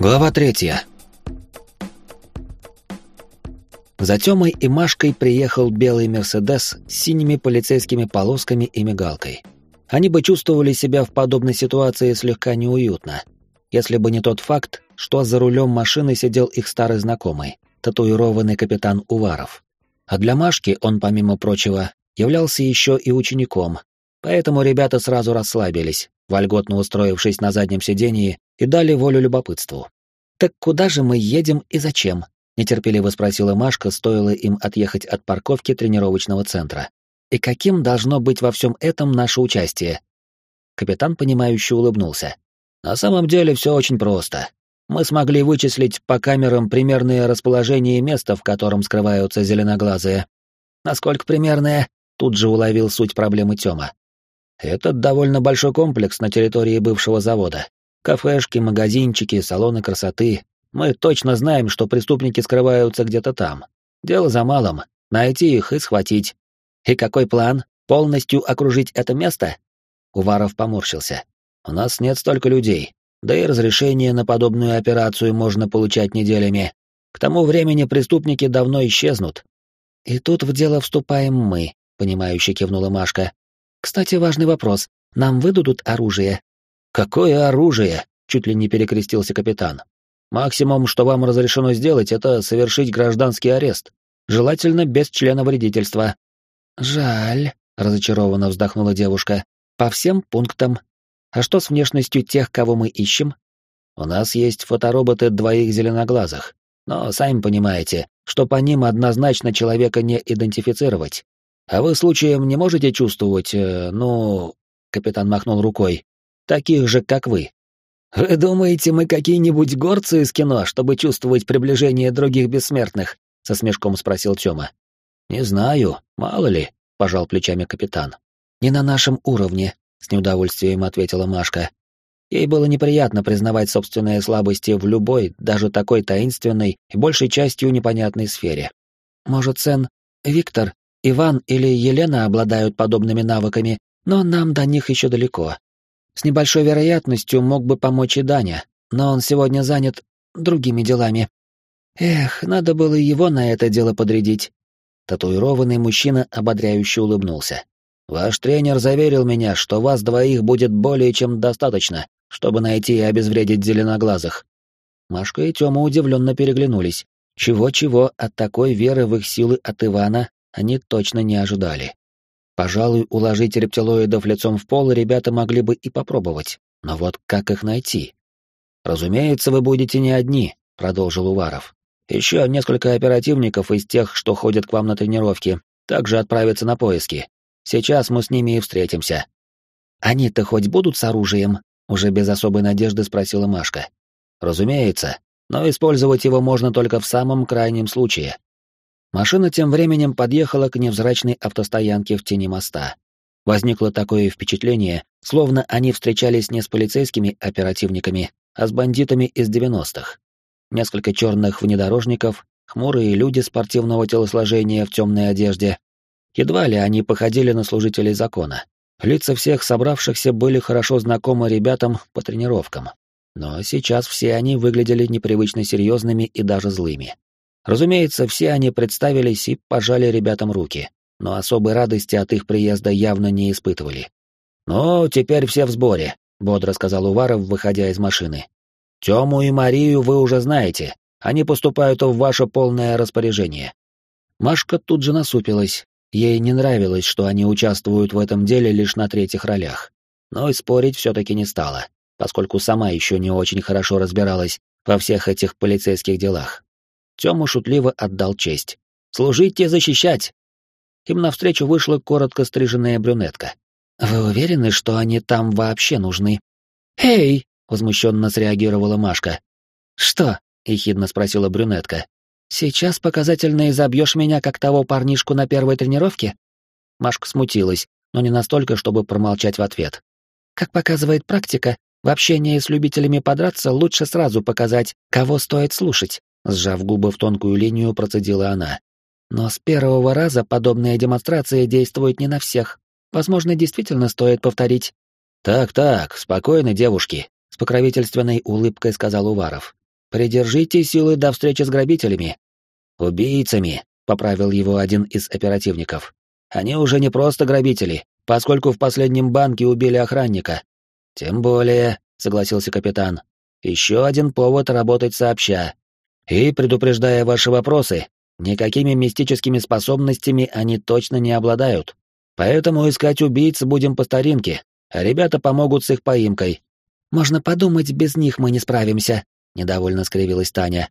Глава третья. За Тёмой и Машкой приехал белый «Мерседес» с синими полицейскими полосками и мигалкой. Они бы чувствовали себя в подобной ситуации слегка неуютно, если бы не тот факт, что за рулем машины сидел их старый знакомый, татуированный капитан Уваров. А для Машки он, помимо прочего, являлся еще и учеником, поэтому ребята сразу расслабились, вольготно устроившись на заднем сидении и дали волю любопытству. «Так куда же мы едем и зачем?» — нетерпеливо спросила Машка, стоило им отъехать от парковки тренировочного центра. «И каким должно быть во всем этом наше участие?» Капитан, понимающе улыбнулся. «На самом деле все очень просто. Мы смогли вычислить по камерам примерное расположение места, в котором скрываются зеленоглазые. Насколько примерное?» Тут же уловил суть проблемы Тёма. «Это довольно большой комплекс на территории бывшего завода. Кафешки, магазинчики, салоны красоты. Мы точно знаем, что преступники скрываются где-то там. Дело за малым — найти их и схватить. И какой план? Полностью окружить это место? Уваров поморщился. У нас нет столько людей, да и разрешение на подобную операцию можно получать неделями. К тому времени преступники давно исчезнут. И тут в дело вступаем мы, понимающе кивнула Машка. Кстати, важный вопрос. Нам выдадут оружие? «Какое оружие?» — чуть ли не перекрестился капитан. «Максимум, что вам разрешено сделать, это совершить гражданский арест, желательно без члена вредительства». «Жаль», — разочарованно вздохнула девушка. «По всем пунктам. А что с внешностью тех, кого мы ищем?» «У нас есть фотороботы двоих зеленоглазых, но сами понимаете, что по ним однозначно человека не идентифицировать. А вы случаем не можете чувствовать, э, ну...» Капитан махнул рукой таких же, как вы. Вы думаете, мы какие-нибудь горцы из кино, чтобы чувствовать приближение других бессмертных? со смешком спросил Тёма. Не знаю, мало ли, пожал плечами капитан. Не на нашем уровне, с неудовольствием ответила Машка. Ей было неприятно признавать собственные слабости в любой, даже такой таинственной и большей частью непонятной сфере. Может, Сен, Виктор, Иван или Елена обладают подобными навыками, но нам до них еще далеко. С небольшой вероятностью мог бы помочь и Даня, но он сегодня занят другими делами. Эх, надо было его на это дело подрядить. Татуированный мужчина ободряюще улыбнулся. Ваш тренер заверил меня, что вас двоих будет более чем достаточно, чтобы найти и обезвредить зеленоглазых. Машка и Тёма удивленно переглянулись. Чего-чего от такой веры в их силы от Ивана они точно не ожидали. Пожалуй, уложить рептилоидов лицом в пол ребята могли бы и попробовать. Но вот как их найти? «Разумеется, вы будете не одни», — продолжил Уваров. «Еще несколько оперативников из тех, что ходят к вам на тренировки, также отправятся на поиски. Сейчас мы с ними и встретимся». «Они-то хоть будут с оружием?» — уже без особой надежды спросила Машка. «Разумеется, но использовать его можно только в самом крайнем случае. Машина тем временем подъехала к невзрачной автостоянке в тени моста. Возникло такое впечатление, словно они встречались не с полицейскими оперативниками, а с бандитами из 90-х. Несколько черных внедорожников, хмурые люди спортивного телосложения в темной одежде. Едва ли они походили на служителей закона. Лица всех собравшихся были хорошо знакомы ребятам по тренировкам. Но сейчас все они выглядели непривычно серьезными и даже злыми. Разумеется, все они представились и пожали ребятам руки, но особой радости от их приезда явно не испытывали. «Ну, теперь все в сборе», — бодро сказал Уваров, выходя из машины. «Тему и Марию вы уже знаете, они поступают в ваше полное распоряжение». Машка тут же насупилась, ей не нравилось, что они участвуют в этом деле лишь на третьих ролях. Но и спорить все-таки не стала, поскольку сама еще не очень хорошо разбиралась во всех этих полицейских делах. Тёма шутливо отдал честь. «Служить и защищать!» Им навстречу вышла коротко стриженная брюнетка. «Вы уверены, что они там вообще нужны?» «Эй!» — возмущенно среагировала Машка. «Что?» — ехидно спросила брюнетка. «Сейчас показательно изобьешь меня, как того парнишку на первой тренировке?» Машка смутилась, но не настолько, чтобы промолчать в ответ. «Как показывает практика, в общении с любителями подраться лучше сразу показать, кого стоит слушать. Сжав губы в тонкую линию, процедила она. Но с первого раза подобная демонстрация действует не на всех. Возможно, действительно стоит повторить. Так-так, спокойно, девушки, с покровительственной улыбкой сказал Уваров. Придержите силы до встречи с грабителями. Убийцами, поправил его один из оперативников. Они уже не просто грабители, поскольку в последнем банке убили охранника. Тем более, согласился капитан. Еще один повод работать сообща. И, предупреждая ваши вопросы, никакими мистическими способностями они точно не обладают. Поэтому искать убийц будем по старинке, а ребята помогут с их поимкой. Можно подумать, без них мы не справимся, недовольно скривилась Таня.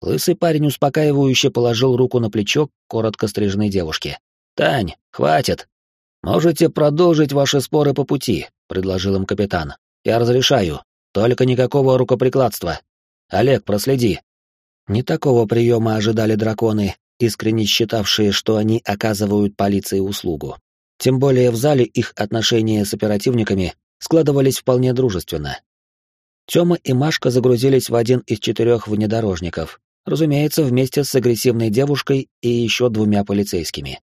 Лысый парень успокаивающе положил руку на плечо коротко стриженной девушке. «Тань, хватит! Можете продолжить ваши споры по пути», — предложил им капитан. «Я разрешаю. Только никакого рукоприкладства. Олег, проследи». Не такого приема ожидали драконы, искренне считавшие, что они оказывают полиции услугу. Тем более в зале их отношения с оперативниками складывались вполне дружественно. Тёма и Машка загрузились в один из четырех внедорожников, разумеется, вместе с агрессивной девушкой и еще двумя полицейскими.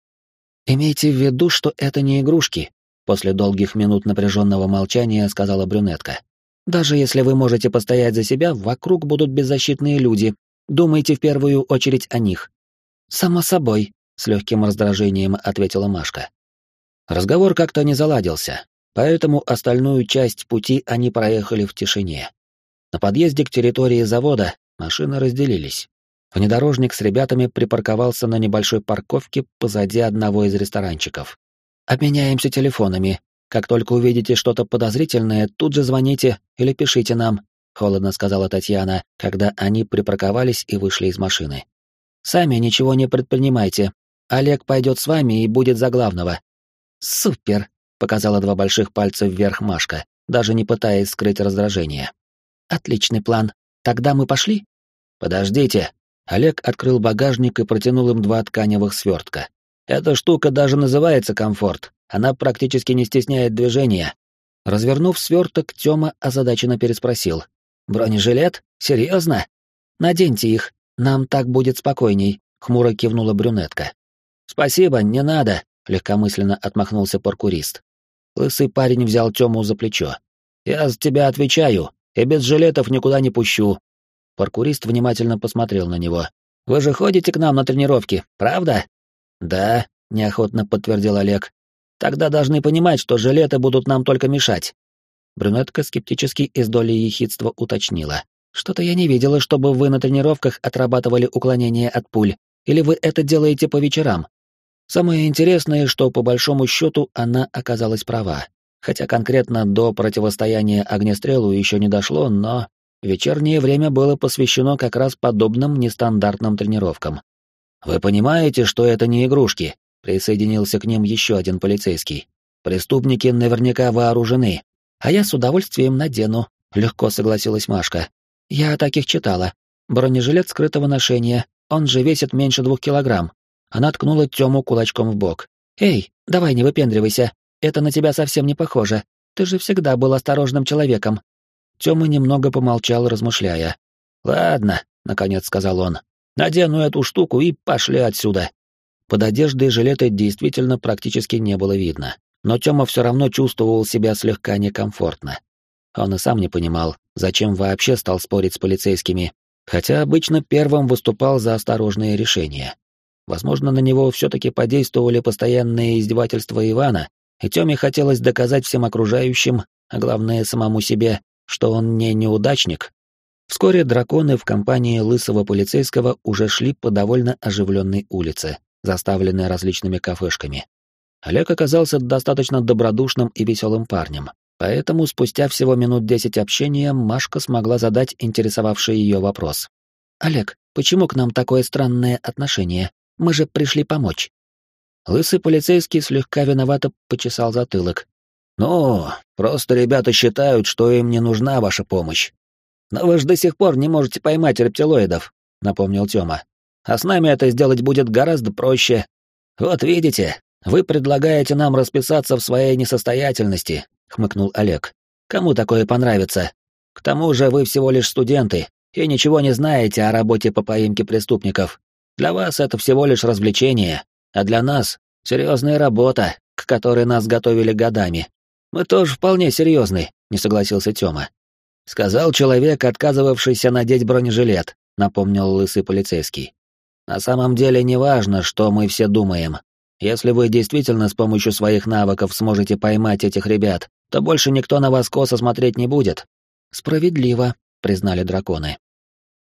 «Имейте в виду, что это не игрушки», — после долгих минут напряженного молчания сказала брюнетка. «Даже если вы можете постоять за себя, вокруг будут беззащитные люди. Думайте в первую очередь о них». «Само собой», — с легким раздражением ответила Машка. Разговор как-то не заладился, поэтому остальную часть пути они проехали в тишине. На подъезде к территории завода машины разделились. Внедорожник с ребятами припарковался на небольшой парковке позади одного из ресторанчиков. «Обменяемся телефонами. Как только увидите что-то подозрительное, тут же звоните или пишите нам», — холодно сказала Татьяна, когда они припарковались и вышли из машины. «Сами ничего не предпринимайте. Олег пойдет с вами и будет за главного. «Супер!» — показала два больших пальца вверх Машка, даже не пытаясь скрыть раздражение. «Отличный план. Тогда мы пошли?» «Подождите!» Олег открыл багажник и протянул им два тканевых свертка. «Эта штука даже называется комфорт. Она практически не стесняет движения». Развернув сверток, Тёма озадаченно переспросил. «Бронежилет? Серьезно? Наденьте их, нам так будет спокойней», — хмуро кивнула брюнетка. «Спасибо, не надо», — легкомысленно отмахнулся паркурист. Лысый парень взял Тему за плечо. «Я за тебя отвечаю, и без жилетов никуда не пущу». Паркурист внимательно посмотрел на него. «Вы же ходите к нам на тренировки, правда?» «Да», — неохотно подтвердил Олег. «Тогда должны понимать, что жилеты будут нам только мешать». Брюнетка скептически из доли ехидства уточнила. «Что-то я не видела, чтобы вы на тренировках отрабатывали уклонение от пуль. Или вы это делаете по вечерам?» Самое интересное, что по большому счету она оказалась права. Хотя конкретно до противостояния огнестрелу еще не дошло, но вечернее время было посвящено как раз подобным нестандартным тренировкам. «Вы понимаете, что это не игрушки?» — присоединился к ним еще один полицейский. «Преступники наверняка вооружены. А я с удовольствием надену», — легко согласилась Машка. «Я о таких читала. Бронежилет скрытого ношения, он же весит меньше двух килограмм, она ткнула Тему кулачком в бок. «Эй, давай не выпендривайся. Это на тебя совсем не похоже. Ты же всегда был осторожным человеком». Тёма немного помолчал, размышляя. «Ладно», — наконец сказал он. «Надену эту штуку и пошли отсюда». Под одеждой жилета действительно практически не было видно, но Тёма все равно чувствовал себя слегка некомфортно. Он и сам не понимал, зачем вообще стал спорить с полицейскими, хотя обычно первым выступал за осторожные решения. Возможно, на него все-таки подействовали постоянные издевательства Ивана, и Тёме хотелось доказать всем окружающим, а главное самому себе, что он не неудачник. Вскоре драконы в компании лысого полицейского уже шли по довольно оживленной улице, заставленной различными кафешками. Олег оказался достаточно добродушным и веселым парнем, поэтому спустя всего минут десять общения Машка смогла задать интересовавший ее вопрос. «Олег, почему к нам такое странное отношение? Мы же пришли помочь. Лысый полицейский слегка виновато почесал затылок. «Ну, просто ребята считают, что им не нужна ваша помощь. Но вы же до сих пор не можете поймать рептилоидов», — напомнил Тёма. «А с нами это сделать будет гораздо проще. Вот видите, вы предлагаете нам расписаться в своей несостоятельности», — хмыкнул Олег. «Кому такое понравится? К тому же вы всего лишь студенты и ничего не знаете о работе по поимке преступников. Для вас это всего лишь развлечение, а для нас — серьезная работа, к которой нас готовили годами. Мы тоже вполне серьезны, не согласился Тёма. Сказал человек, отказывавшийся надеть бронежилет, напомнил лысый полицейский. На самом деле не важно, что мы все думаем. Если вы действительно с помощью своих навыков сможете поймать этих ребят, то больше никто на вас косо смотреть не будет. Справедливо, признали драконы.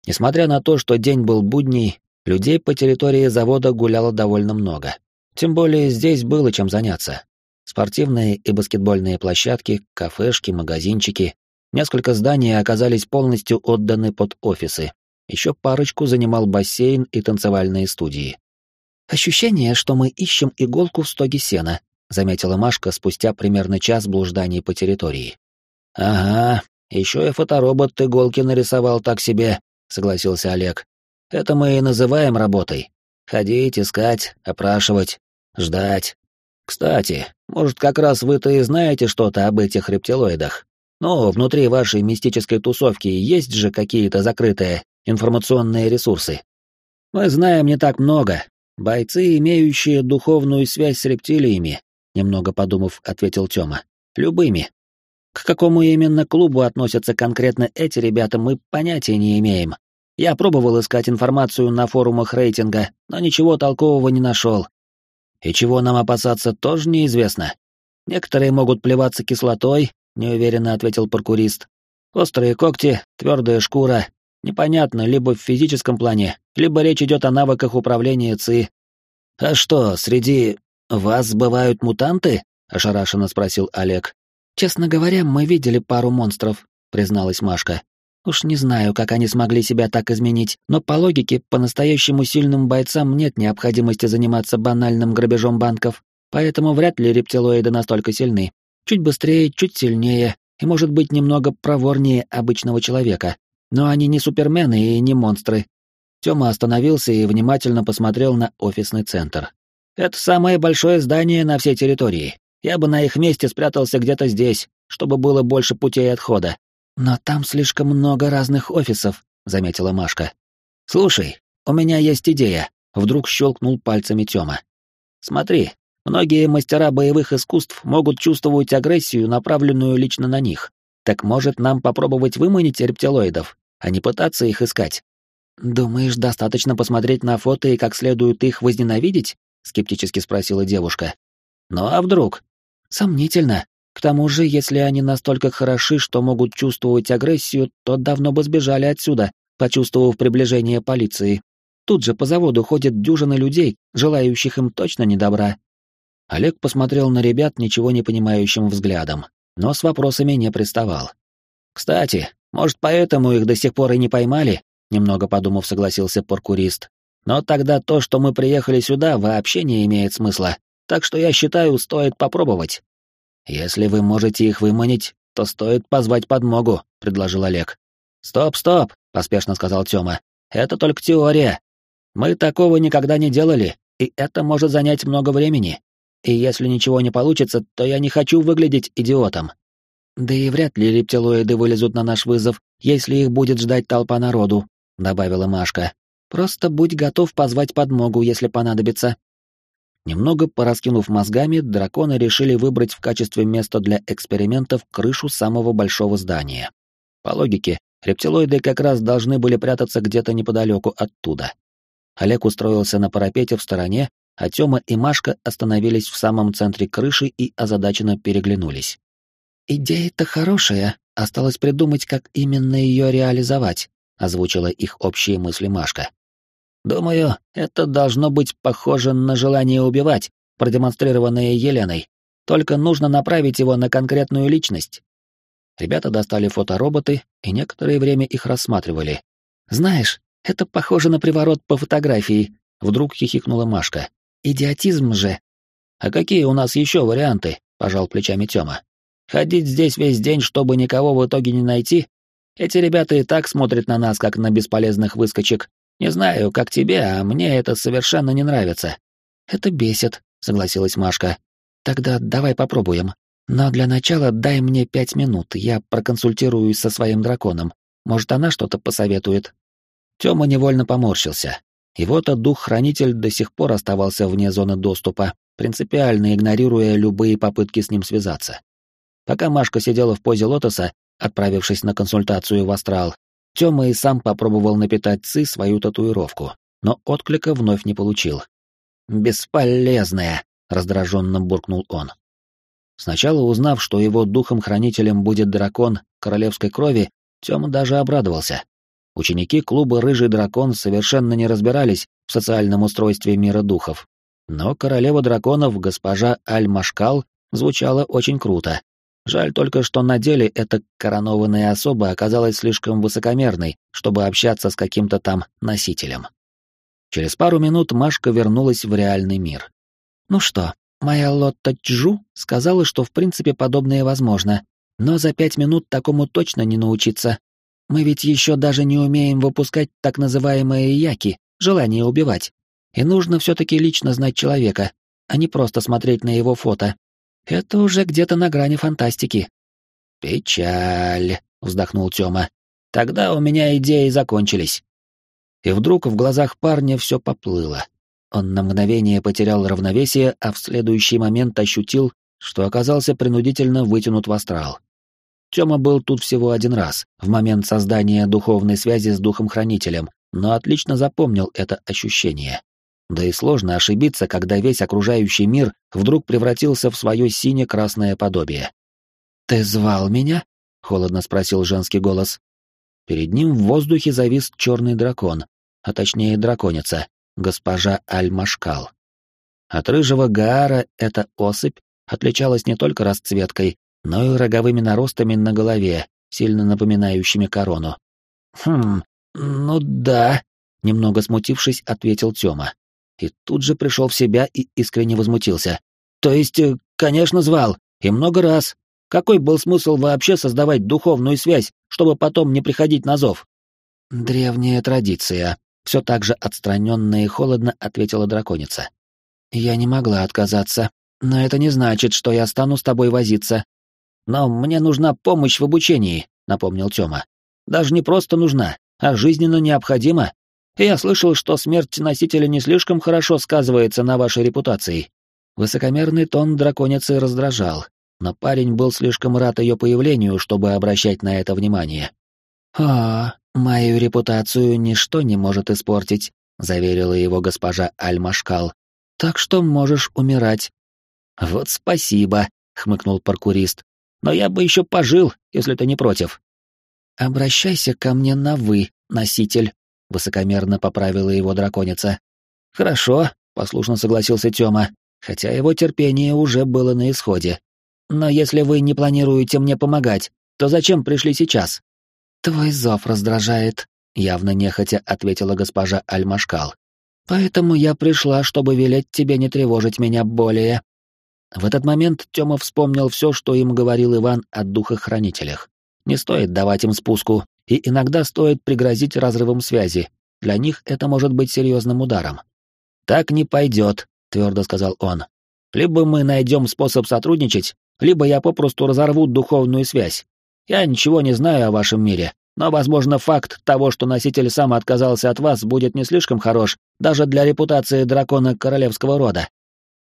Несмотря на то, что день был будний, людей по территории завода гуляло довольно много. Тем более здесь было чем заняться. Спортивные и баскетбольные площадки, кафешки, магазинчики. Несколько зданий оказались полностью отданы под офисы. Еще парочку занимал бассейн и танцевальные студии. «Ощущение, что мы ищем иголку в стоге сена», — заметила Машка спустя примерно час блужданий по территории. «Ага, еще и фоторобот иголки нарисовал так себе», — согласился Олег. «Это мы и называем работой. Ходить, искать, опрашивать, ждать. Кстати, может, как раз вы-то и знаете что-то об этих рептилоидах. Но внутри вашей мистической тусовки есть же какие-то закрытые информационные ресурсы. Мы знаем не так много. Бойцы, имеющие духовную связь с рептилиями, немного подумав, ответил Тёма. Любыми. К какому именно клубу относятся конкретно эти ребята, мы понятия не имеем. Я пробовал искать информацию на форумах рейтинга, но ничего толкового не нашел. И чего нам опасаться, тоже неизвестно. Некоторые могут плеваться кислотой, неуверенно ответил паркурист. Острые когти, твердая шкура. Непонятно, либо в физическом плане, либо речь идет о навыках управления ЦИ. А что, среди вас бывают мутанты? ошарашенно спросил Олег. Честно говоря, мы видели пару монстров, призналась Машка. Уж не знаю, как они смогли себя так изменить, но по логике, по-настоящему сильным бойцам нет необходимости заниматься банальным грабежом банков, поэтому вряд ли рептилоиды настолько сильны. Чуть быстрее, чуть сильнее и, может быть, немного проворнее обычного человека. Но они не супермены и не монстры. Тёма остановился и внимательно посмотрел на офисный центр. «Это самое большое здание на всей территории. Я бы на их месте спрятался где-то здесь, чтобы было больше путей отхода. «Но там слишком много разных офисов», — заметила Машка. «Слушай, у меня есть идея», — вдруг щелкнул пальцами Тёма. «Смотри, многие мастера боевых искусств могут чувствовать агрессию, направленную лично на них. Так может нам попробовать выманить рептилоидов, а не пытаться их искать?» «Думаешь, достаточно посмотреть на фото и как следует их возненавидеть?» — скептически спросила девушка. «Ну а вдруг?» «Сомнительно. К тому же, если они настолько хороши, что могут чувствовать агрессию, то давно бы сбежали отсюда, почувствовав приближение полиции. Тут же по заводу ходят дюжины людей, желающих им точно не добра. Олег посмотрел на ребят ничего не понимающим взглядом, но с вопросами не приставал. «Кстати, может, поэтому их до сих пор и не поймали?» Немного подумав, согласился паркурист. «Но тогда то, что мы приехали сюда, вообще не имеет смысла, так что я считаю, стоит попробовать». «Если вы можете их выманить, то стоит позвать подмогу», — предложил Олег. «Стоп, стоп», — поспешно сказал Тёма. «Это только теория. Мы такого никогда не делали, и это может занять много времени. И если ничего не получится, то я не хочу выглядеть идиотом. Да и вряд ли рептилоиды вылезут на наш вызов, если их будет ждать толпа народу», — добавила Машка. «Просто будь готов позвать подмогу, если понадобится». Немного пораскинув мозгами, драконы решили выбрать в качестве места для экспериментов крышу самого большого здания. По логике, рептилоиды как раз должны были прятаться где-то неподалеку оттуда. Олег устроился на парапете в стороне, а Тёма и Машка остановились в самом центре крыши и озадаченно переглянулись. «Идея-то хорошая, осталось придумать, как именно ее реализовать», озвучила их общие мысли Машка. Думаю, это должно быть похоже на желание убивать, продемонстрированное Еленой. Только нужно направить его на конкретную личность. Ребята достали фотороботы и некоторое время их рассматривали. «Знаешь, это похоже на приворот по фотографии», — вдруг хихикнула Машка. «Идиотизм же». «А какие у нас еще варианты?» — пожал плечами Тёма. «Ходить здесь весь день, чтобы никого в итоге не найти? Эти ребята и так смотрят на нас, как на бесполезных выскочек, не знаю, как тебе, а мне это совершенно не нравится. Это бесит, согласилась Машка. Тогда давай попробуем. Но для начала дай мне пять минут, я проконсультируюсь со своим драконом. Может, она что-то посоветует. Тёма невольно поморщился. Его-то дух-хранитель до сих пор оставался вне зоны доступа, принципиально игнорируя любые попытки с ним связаться. Пока Машка сидела в позе лотоса, отправившись на консультацию в астрал, Тёма и сам попробовал напитать Ци свою татуировку, но отклика вновь не получил. «Бесполезная!» — раздраженно буркнул он. Сначала узнав, что его духом-хранителем будет дракон королевской крови, Тёма даже обрадовался. Ученики клуба «Рыжий дракон» совершенно не разбирались в социальном устройстве мира духов. Но королева драконов, госпожа Аль-Машкал, звучала очень круто. Жаль только, что на деле эта коронованная особа оказалась слишком высокомерной, чтобы общаться с каким-то там носителем. Через пару минут Машка вернулась в реальный мир. «Ну что, моя Лотта Чжу сказала, что в принципе подобное возможно, но за пять минут такому точно не научиться. Мы ведь еще даже не умеем выпускать так называемые яки, желание убивать. И нужно все-таки лично знать человека, а не просто смотреть на его фото. Это уже где-то на грани фантастики. Печаль, вздохнул Тёма. Тогда у меня идеи закончились. И вдруг в глазах парня все поплыло. Он на мгновение потерял равновесие, а в следующий момент ощутил, что оказался принудительно вытянут в астрал. Тёма был тут всего один раз, в момент создания духовной связи с духом-хранителем, но отлично запомнил это ощущение. Да и сложно ошибиться, когда весь окружающий мир вдруг превратился в свое сине-красное подобие. «Ты звал меня?» — холодно спросил женский голос. Перед ним в воздухе завис черный дракон, а точнее драконица, госпожа Аль-Машкал. От рыжего Гаара эта особь отличалась не только расцветкой, но и роговыми наростами на голове, сильно напоминающими корону. «Хм, ну да», — немного смутившись, ответил Тёма. И тут же пришел в себя и искренне возмутился. «То есть, э, конечно, звал, и много раз. Какой был смысл вообще создавать духовную связь, чтобы потом не приходить на зов?» «Древняя традиция», — все так же отстраненно и холодно ответила драконица. «Я не могла отказаться, но это не значит, что я стану с тобой возиться. «Но мне нужна помощь в обучении», — напомнил Тёма. «Даже не просто нужна, а жизненно необходима. Я слышал, что смерть носителя не слишком хорошо сказывается на вашей репутации». Высокомерный тон драконицы раздражал, но парень был слишком рад ее появлению, чтобы обращать на это внимание. «А, мою репутацию ничто не может испортить», — заверила его госпожа Аль-Машкал. «Так что можешь умирать». «Вот спасибо», — хмыкнул паркурист но я бы еще пожил, если ты не против». «Обращайся ко мне на «вы», носитель», — высокомерно поправила его драконица. «Хорошо», — послушно согласился Тёма, хотя его терпение уже было на исходе. «Но если вы не планируете мне помогать, то зачем пришли сейчас?» «Твой зов раздражает», — явно нехотя ответила госпожа Альмашкал. «Поэтому я пришла, чтобы велеть тебе не тревожить меня более». В этот момент Тёма вспомнил все, что им говорил Иван о духохранителях. Не стоит давать им спуску, и иногда стоит пригрозить разрывом связи. Для них это может быть серьезным ударом. «Так не пойдет», — твердо сказал он. «Либо мы найдем способ сотрудничать, либо я попросту разорву духовную связь. Я ничего не знаю о вашем мире, но, возможно, факт того, что носитель сам отказался от вас, будет не слишком хорош даже для репутации дракона королевского рода.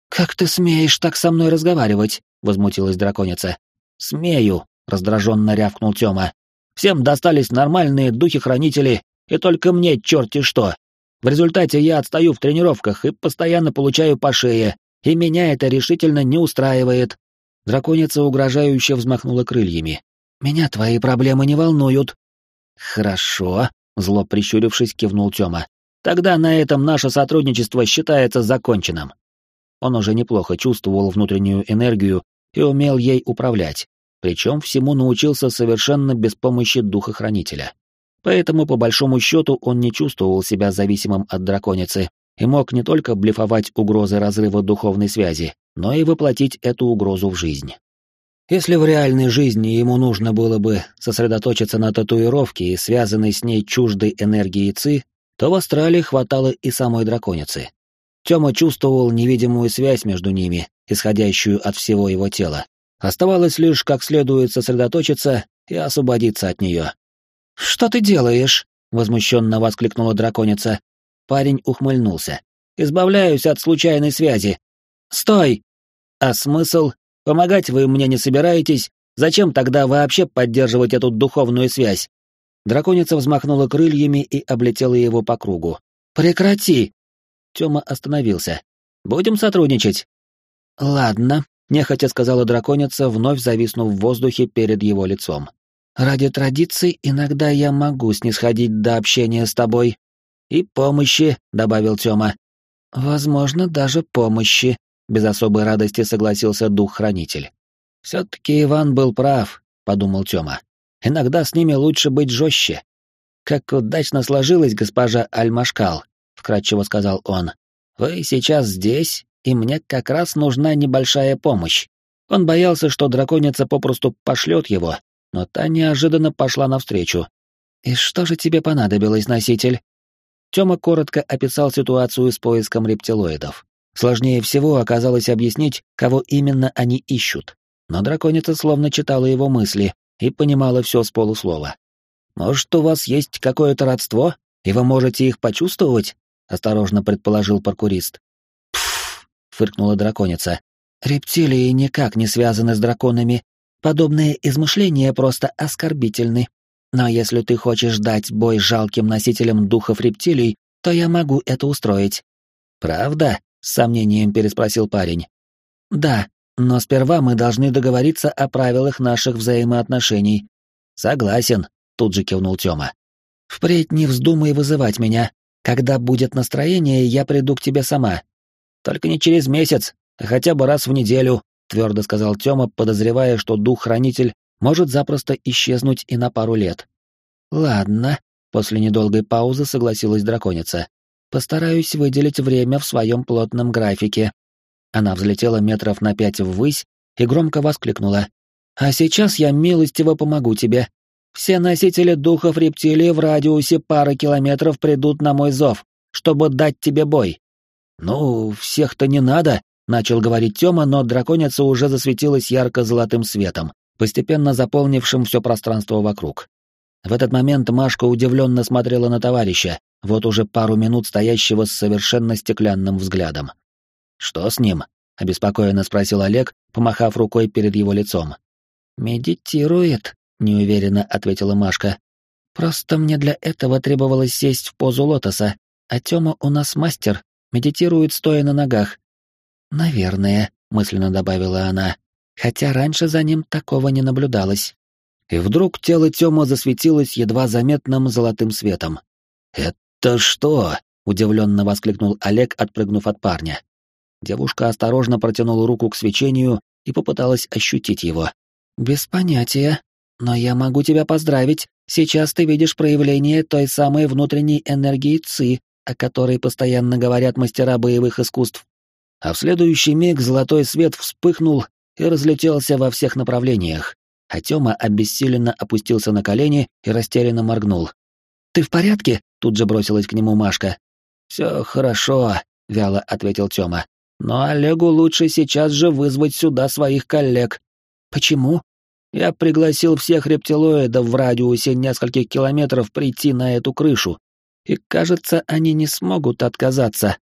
«Как ты смеешь так со мной разговаривать?» — возмутилась драконица. «Смею», — раздраженно рявкнул Тёма. «Всем достались нормальные духи-хранители, и только мне черти что. В результате я отстаю в тренировках и постоянно получаю по шее, и меня это решительно не устраивает». Драконица угрожающе взмахнула крыльями. «Меня твои проблемы не волнуют». «Хорошо», — зло прищурившись, кивнул Тёма. «Тогда на этом наше сотрудничество считается законченным». Он уже неплохо чувствовал внутреннюю энергию и умел ей управлять, причем всему научился совершенно без помощи духохранителя. Поэтому, по большому счету, он не чувствовал себя зависимым от драконицы и мог не только блефовать угрозы разрыва духовной связи, но и воплотить эту угрозу в жизнь. Если в реальной жизни ему нужно было бы сосредоточиться на татуировке и связанной с ней чуждой энергии Ци, то в Астрале хватало и самой драконицы. Тёма чувствовал невидимую связь между ними, исходящую от всего его тела. Оставалось лишь как следует сосредоточиться и освободиться от неё. «Что ты делаешь?» — возмущенно воскликнула драконица. Парень ухмыльнулся. «Избавляюсь от случайной связи». «Стой!» «А смысл? Помогать вы мне не собираетесь, Зачем тогда вообще поддерживать эту духовную связь? Драконица взмахнула крыльями и облетела его по кругу. «Прекрати!» Тёма остановился. «Будем сотрудничать?» «Ладно», — нехотя сказала драконица, вновь зависнув в воздухе перед его лицом. «Ради традиций иногда я могу снисходить до общения с тобой». «И помощи», — добавил Тёма. «Возможно, даже помощи», — без особой радости согласился дух-хранитель. «Все-таки Иван был прав», — подумал Тёма. Иногда с ними лучше быть жестче. Как удачно сложилось, госпожа Альмашкал, вкратчиво сказал он. Вы сейчас здесь, и мне как раз нужна небольшая помощь. Он боялся, что драконица попросту пошлет его, но та неожиданно пошла навстречу. «И что же тебе понадобилось, носитель?» Тёма коротко описал ситуацию с поиском рептилоидов. Сложнее всего оказалось объяснить, кого именно они ищут. Но драконица словно читала его мысли, и понимала все с полуслова. «Может, у вас есть какое-то родство, и вы можете их почувствовать?» — осторожно предположил паркурист. Фыркнула драконица. «Рептилии никак не связаны с драконами. Подобные измышления просто оскорбительны. Но если ты хочешь дать бой жалким носителям духов рептилий, то я могу это устроить». «Правда?» — с сомнением переспросил парень. «Да, но сперва мы должны договориться о правилах наших взаимоотношений. Согласен, тут же кивнул Тёма. Впредь не вздумай вызывать меня. Когда будет настроение, я приду к тебе сама. Только не через месяц, а хотя бы раз в неделю, твердо сказал Тёма, подозревая, что дух-хранитель может запросто исчезнуть и на пару лет. Ладно, после недолгой паузы согласилась драконица. Постараюсь выделить время в своем плотном графике. Она взлетела метров на пять ввысь и громко воскликнула. «А сейчас я милостиво помогу тебе. Все носители духов рептилии в радиусе пары километров придут на мой зов, чтобы дать тебе бой». «Ну, всех-то не надо», — начал говорить Тёма, но драконица уже засветилась ярко-золотым светом, постепенно заполнившим все пространство вокруг. В этот момент Машка удивленно смотрела на товарища, вот уже пару минут стоящего с совершенно стеклянным взглядом. «Что с ним?» — обеспокоенно спросил Олег, помахав рукой перед его лицом. «Медитирует», — неуверенно ответила Машка. «Просто мне для этого требовалось сесть в позу лотоса, а Тёма у нас мастер, медитирует стоя на ногах». «Наверное», — мысленно добавила она, хотя раньше за ним такого не наблюдалось. И вдруг тело Тёма засветилось едва заметным золотым светом. «Это что?» — удивленно воскликнул Олег, отпрыгнув от парня. Девушка осторожно протянула руку к свечению и попыталась ощутить его. «Без понятия. Но я могу тебя поздравить. Сейчас ты видишь проявление той самой внутренней энергии ЦИ, о которой постоянно говорят мастера боевых искусств». А в следующий миг золотой свет вспыхнул и разлетелся во всех направлениях, а Тёма обессиленно опустился на колени и растерянно моргнул. «Ты в порядке?» — тут же бросилась к нему Машка. «Все хорошо», — вяло ответил Тёма. Но Олегу лучше сейчас же вызвать сюда своих коллег. Почему? Я пригласил всех рептилоидов в радиусе нескольких километров прийти на эту крышу. И, кажется, они не смогут отказаться.